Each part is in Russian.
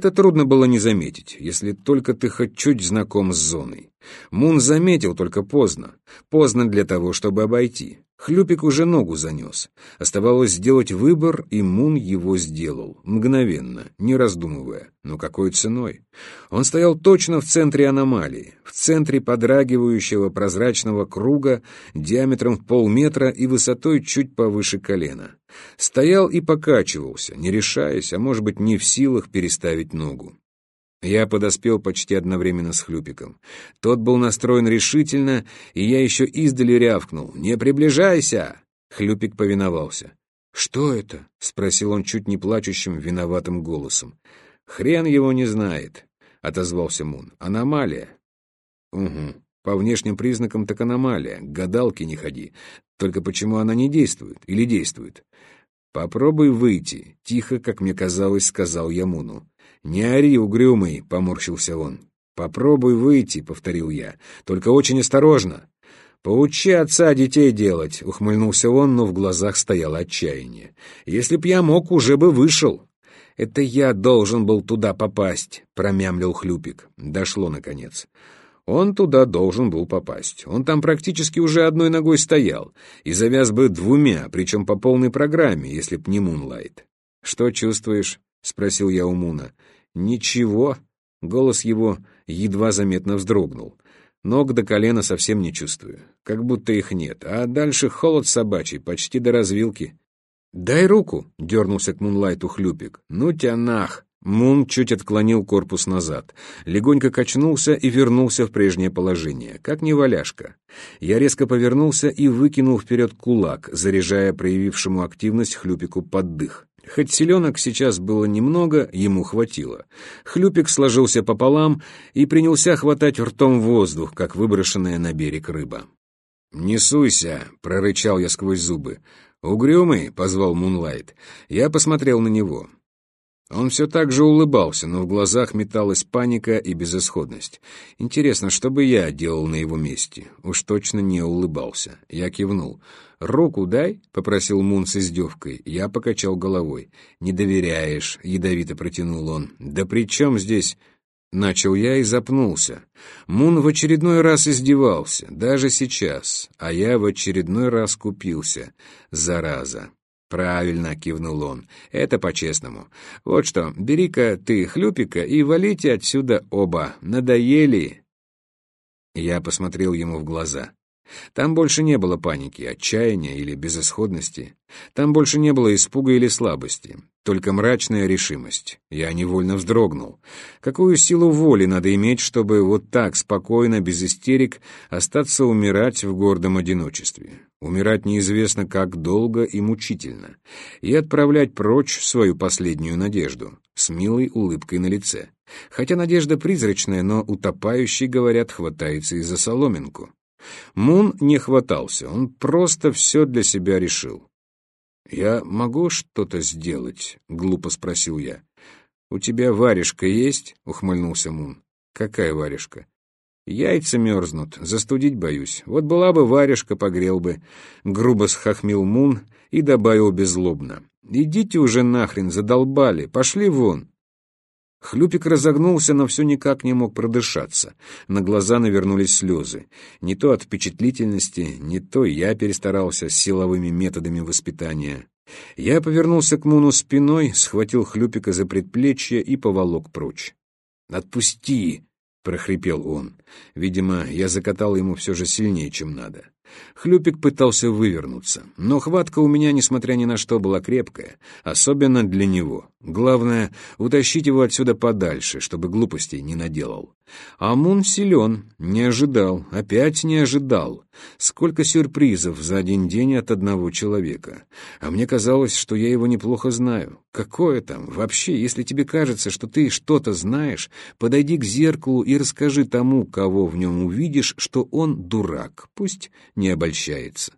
Это трудно было не заметить, если только ты хоть чуть знаком с зоной. Мун заметил только поздно. Поздно для того, чтобы обойти. Хлюпик уже ногу занес. Оставалось сделать выбор, и Мун его сделал, мгновенно, не раздумывая. Но какой ценой? Он стоял точно в центре аномалии, в центре подрагивающего прозрачного круга диаметром в полметра и высотой чуть повыше колена. Стоял и покачивался, не решаясь, а может быть не в силах переставить ногу. Я подоспел почти одновременно с Хлюпиком. Тот был настроен решительно, и я еще издали рявкнул. «Не приближайся!» Хлюпик повиновался. «Что это?» — спросил он чуть не плачущим, виноватым голосом. «Хрен его не знает», — отозвался Мун. «Аномалия». «Угу. По внешним признакам так аномалия. К гадалке не ходи. Только почему она не действует? Или действует?» «Попробуй выйти», — тихо, как мне казалось, сказал я Муну. «Не ори, угрюмый», — поморщился он. «Попробуй выйти», — повторил я. «Только очень осторожно». «Поучи отца детей делать», — ухмыльнулся он, но в глазах стояло отчаяние. «Если б я мог, уже бы вышел». «Это я должен был туда попасть», — промямлил Хлюпик. Дошло, наконец. Он туда должен был попасть. Он там практически уже одной ногой стоял и завяз бы двумя, причем по полной программе, если б не Мунлайт. «Что чувствуешь?» — спросил я у Муна. «Ничего». Голос его едва заметно вздрогнул. Ног до колена совсем не чувствую. Как будто их нет. А дальше холод собачий, почти до развилки. «Дай руку!» — дернулся к Мунлайту Хлюпик. «Ну тебя нах!» Мун чуть отклонил корпус назад, легонько качнулся и вернулся в прежнее положение, как неваляшка. Я резко повернулся и выкинул вперед кулак, заряжая проявившему активность Хлюпику под дых. Хоть селенок сейчас было немного, ему хватило. Хлюпик сложился пополам и принялся хватать ртом воздух, как выброшенная на берег рыба. «Не суйся!» — прорычал я сквозь зубы. «Угрюмый!» — позвал Мунлайт. Я посмотрел на него. Он все так же улыбался, но в глазах металась паника и безысходность. Интересно, что бы я делал на его месте? Уж точно не улыбался. Я кивнул. «Руку дай», — попросил Мун с издевкой. Я покачал головой. «Не доверяешь», — ядовито протянул он. «Да при чем здесь...» Начал я и запнулся. Мун в очередной раз издевался, даже сейчас, а я в очередной раз купился. Зараза. «Правильно», — кивнул он, — «это по-честному. Вот что, бери-ка ты хлюпика и валите отсюда оба. Надоели». Я посмотрел ему в глаза. Там больше не было паники, отчаяния или безысходности. Там больше не было испуга или слабости, только мрачная решимость. Я невольно вздрогнул. Какую силу воли надо иметь, чтобы вот так спокойно, без истерик, остаться умирать в гордом одиночестве? Умирать неизвестно как долго и мучительно. И отправлять прочь свою последнюю надежду с милой улыбкой на лице. Хотя надежда призрачная, но утопающий, говорят, хватается и за соломинку. Мун не хватался, он просто все для себя решил. «Я могу что-то сделать?» — глупо спросил я. «У тебя варежка есть?» — ухмыльнулся Мун. «Какая варежка?» «Яйца мерзнут, застудить боюсь. Вот была бы варежка, погрел бы». Грубо схохмил Мун и добавил беззлобно. «Идите уже нахрен, задолбали, пошли вон». Хлюпик разогнулся, но все никак не мог продышаться. На глаза навернулись слезы. Не то от впечатлительности, не то я перестарался с силовыми методами воспитания. Я повернулся к Муну спиной, схватил Хлюпика за предплечье и поволок прочь. «Отпусти!» — прохрипел он. Видимо, я закатал ему все же сильнее, чем надо. Хлюпик пытался вывернуться, но хватка у меня, несмотря ни на что, была крепкая, особенно для него. Главное — утащить его отсюда подальше, чтобы глупостей не наделал. Амун силен, не ожидал, опять не ожидал. Сколько сюрпризов за один день от одного человека. А мне казалось, что я его неплохо знаю. Какое там? Вообще, если тебе кажется, что ты что-то знаешь, подойди к зеркалу и расскажи тому, кого в нем увидишь, что он дурак. Пусть не обольщается.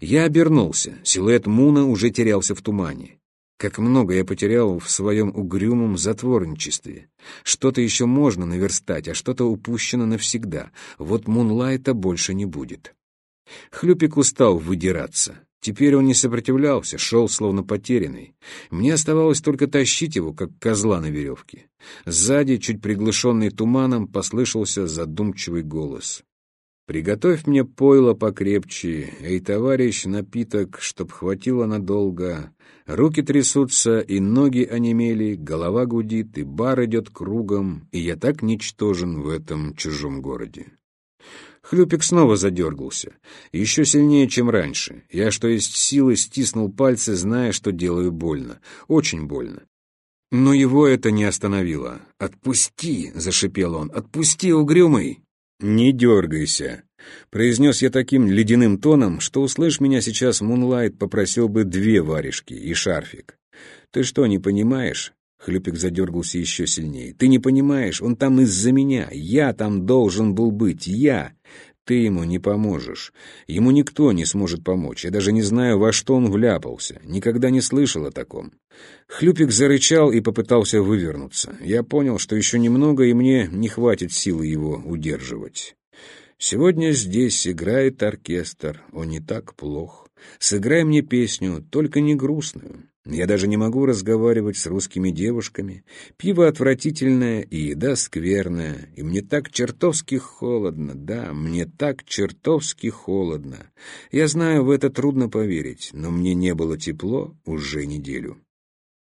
Я обернулся. Силуэт Муна уже терялся в тумане. Как много я потерял в своем угрюмом затворничестве. Что-то еще можно наверстать, а что-то упущено навсегда. Вот Мунлайта больше не будет. Хлюпик устал выдираться. Теперь он не сопротивлялся, шел словно потерянный. Мне оставалось только тащить его, как козла на веревке. Сзади, чуть приглушенный туманом, послышался задумчивый голос. «Приготовь мне пойло покрепче, эй, товарищ, напиток, чтоб хватило надолго. Руки трясутся, и ноги онемели, голова гудит, и бар идет кругом, и я так ничтожен в этом чужом городе». Хлюпик снова задергался. Еще сильнее, чем раньше. Я, что есть силы, стиснул пальцы, зная, что делаю больно. Очень больно. Но его это не остановило. «Отпусти!» — зашипел он. «Отпусти, угрюмый!» «Не дергайся!» — произнес я таким ледяным тоном, что, услышь меня сейчас, Мунлайт попросил бы две варежки и шарфик. «Ты что, не понимаешь?» Хлюпик задергался еще сильнее. «Ты не понимаешь, он там из-за меня. Я там должен был быть. Я. Ты ему не поможешь. Ему никто не сможет помочь. Я даже не знаю, во что он вляпался. Никогда не слышал о таком». Хлюпик зарычал и попытался вывернуться. Я понял, что еще немного, и мне не хватит силы его удерживать. Сегодня здесь играет оркестр. Он не так плох. Сыграй мне песню, только не грустную. Я даже не могу разговаривать с русскими девушками. Пиво отвратительное и еда скверная. И мне так чертовски холодно, да, мне так чертовски холодно. Я знаю, в это трудно поверить, но мне не было тепло уже неделю.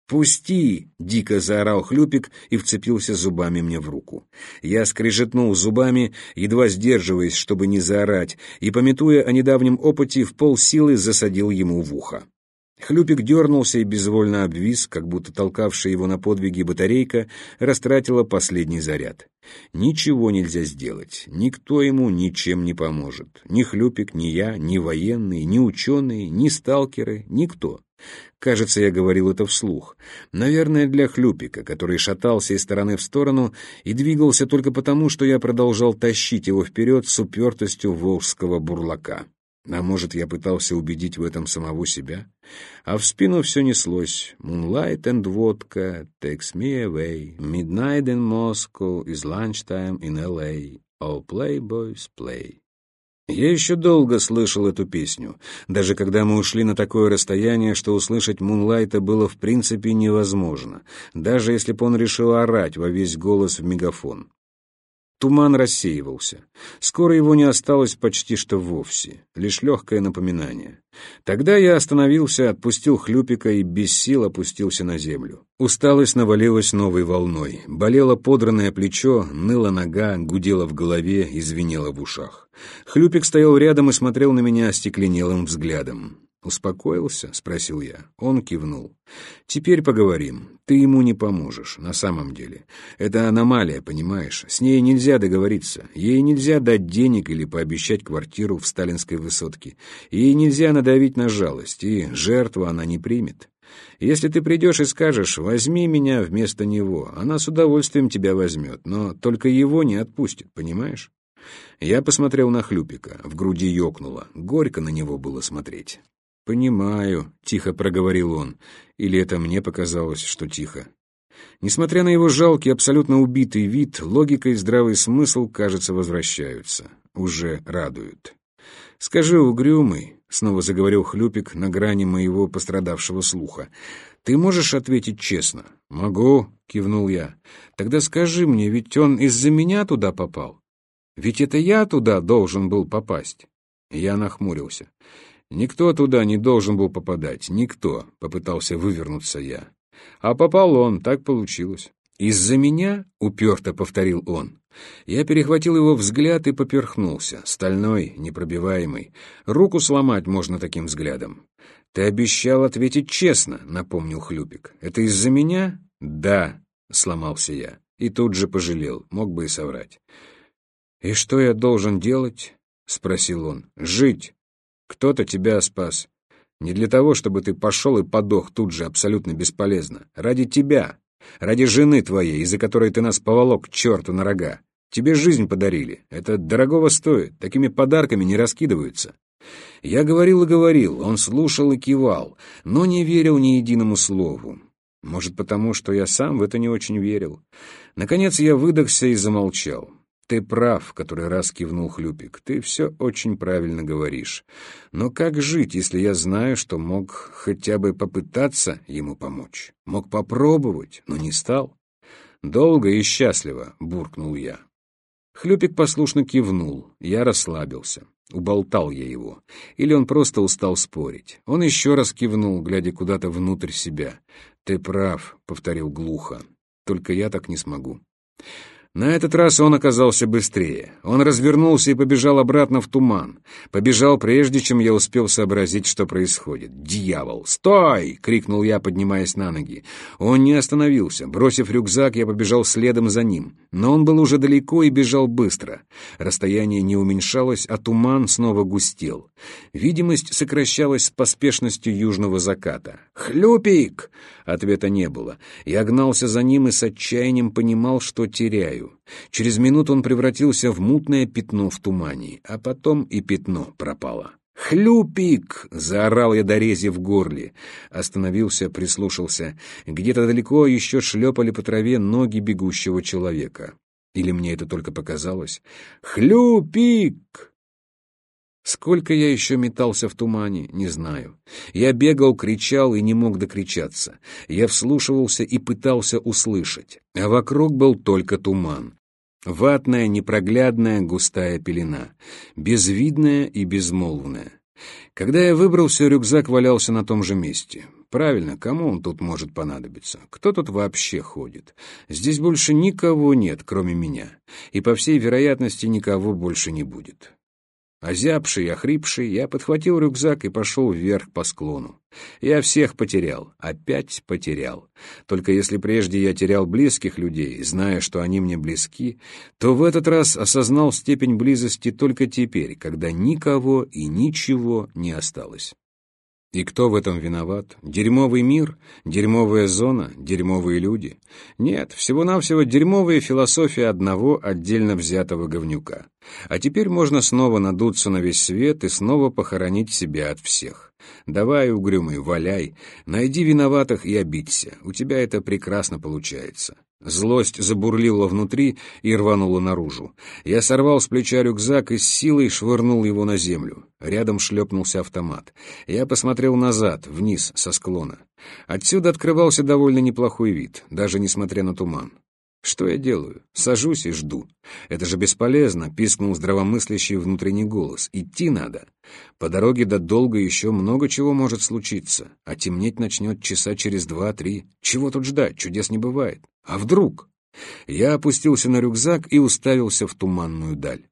«Пусти!» — дико заорал Хлюпик и вцепился зубами мне в руку. Я скрежетнул зубами, едва сдерживаясь, чтобы не заорать, и, пометуя о недавнем опыте, в полсилы засадил ему в ухо. Хлюпик дернулся и безвольно обвис, как будто толкавшая его на подвиги батарейка растратила последний заряд. Ничего нельзя сделать, никто ему ничем не поможет. Ни Хлюпик, ни я, ни военные, ни ученые, ни сталкеры, никто. Кажется, я говорил это вслух. Наверное, для Хлюпика, который шатался из стороны в сторону и двигался только потому, что я продолжал тащить его вперед с упертостью волжского бурлака. А может, я пытался убедить в этом самого себя? А в спину все неслось. Moonlight and vodka takes me away. Midnight in Moscow is lunchtime in L.A. Oh, play, boys, play. Я еще долго слышал эту песню, даже когда мы ушли на такое расстояние, что услышать Мунлайта было в принципе невозможно, даже если бы он решил орать во весь голос в мегафон. Туман рассеивался. Скоро его не осталось почти что вовсе, лишь легкое напоминание. Тогда я остановился, отпустил хлюпика и без сил опустился на землю. Усталость навалилась новой волной. Болело подранное плечо, ныла нога, гудела в голове и в ушах. Хлюпик стоял рядом и смотрел на меня остекленелым взглядом. «Успокоился?» — спросил я. Он кивнул. «Теперь поговорим. Ты ему не поможешь, на самом деле. Это аномалия, понимаешь? С ней нельзя договориться. Ей нельзя дать денег или пообещать квартиру в сталинской высотке. Ей нельзя надавить на жалость, и жертву она не примет. Если ты придешь и скажешь «возьми меня вместо него», она с удовольствием тебя возьмет, но только его не отпустит, понимаешь?» Я посмотрел на Хлюпика, в груди ёкнуло. Горько на него было смотреть. «Понимаю», — тихо проговорил он. Или это мне показалось, что тихо. Несмотря на его жалкий, абсолютно убитый вид, логика и здравый смысл, кажется, возвращаются. Уже радуют. «Скажи, угрюмый», — снова заговорил Хлюпик на грани моего пострадавшего слуха, «ты можешь ответить честно?» «Могу», — кивнул я. «Тогда скажи мне, ведь он из-за меня туда попал? Ведь это я туда должен был попасть?» Я нахмурился. Никто туда не должен был попадать, никто, попытался вывернуться я. А попал он, так получилось. «Из-за меня?» — уперто повторил он. Я перехватил его взгляд и поперхнулся, стальной, непробиваемый. Руку сломать можно таким взглядом. «Ты обещал ответить честно», — напомнил Хлюпик. «Это из-за меня?» «Да», — сломался я. И тут же пожалел, мог бы и соврать. «И что я должен делать?» — спросил он. «Жить. Кто-то тебя спас. Не для того, чтобы ты пошел и подох тут же абсолютно бесполезно. Ради тебя. Ради жены твоей, из-за которой ты нас поволок к черту на рога. Тебе жизнь подарили. Это дорогого стоит. Такими подарками не раскидываются. Я говорил и говорил, он слушал и кивал, но не верил ни единому слову. Может, потому, что я сам в это не очень верил. Наконец я выдохся и замолчал. «Ты прав», — который раз кивнул Хлюпик. «Ты все очень правильно говоришь. Но как жить, если я знаю, что мог хотя бы попытаться ему помочь? Мог попробовать, но не стал?» «Долго и счастливо», — буркнул я. Хлюпик послушно кивнул. Я расслабился. Уболтал я его. Или он просто устал спорить. Он еще раз кивнул, глядя куда-то внутрь себя. «Ты прав», — повторил глухо. «Только я так не смогу». На этот раз он оказался быстрее. Он развернулся и побежал обратно в туман. Побежал, прежде чем я успел сообразить, что происходит. «Дьявол! Стой!» — крикнул я, поднимаясь на ноги. Он не остановился. Бросив рюкзак, я побежал следом за ним. Но он был уже далеко и бежал быстро. Расстояние не уменьшалось, а туман снова густел. Видимость сокращалась с поспешностью южного заката. «Хлюпик!» Ответа не было. Я гнался за ним и с отчаянием понимал, что теряю краю. Через минуту он превратился в мутное пятно в тумане, а потом и пятно пропало. «Хлюпик!» — заорал я дорези в горле. Остановился, прислушался. Где-то далеко еще шлепали по траве ноги бегущего человека. Или мне это только показалось? «Хлюпик!» Сколько я еще метался в тумане, не знаю. Я бегал, кричал и не мог докричаться. Я вслушивался и пытался услышать. А вокруг был только туман. Ватная, непроглядная, густая пелена. Безвидная и безмолвная. Когда я выбрался, рюкзак валялся на том же месте. Правильно, кому он тут может понадобиться? Кто тут вообще ходит? Здесь больше никого нет, кроме меня. И, по всей вероятности, никого больше не будет. Озябший, охрипший, я подхватил рюкзак и пошел вверх по склону. Я всех потерял, опять потерял. Только если прежде я терял близких людей, зная, что они мне близки, то в этот раз осознал степень близости только теперь, когда никого и ничего не осталось. И кто в этом виноват? Дерьмовый мир? Дерьмовая зона? Дерьмовые люди? Нет, всего-навсего дерьмовая философия одного отдельно взятого говнюка. А теперь можно снова надуться на весь свет и снова похоронить себя от всех. Давай, угрюмый, валяй, найди виноватых и обидься. У тебя это прекрасно получается. Злость забурлила внутри и рванула наружу. Я сорвал с плеча рюкзак и с силой швырнул его на землю. Рядом шлепнулся автомат. Я посмотрел назад, вниз, со склона. Отсюда открывался довольно неплохой вид, даже несмотря на туман. Что я делаю? Сажусь и жду. Это же бесполезно, пискнул здравомыслящий внутренний голос. Идти надо. По дороге до долга еще много чего может случиться, а темнеть начнет часа через два-три. Чего тут ждать? Чудес не бывает. А вдруг? Я опустился на рюкзак и уставился в туманную даль.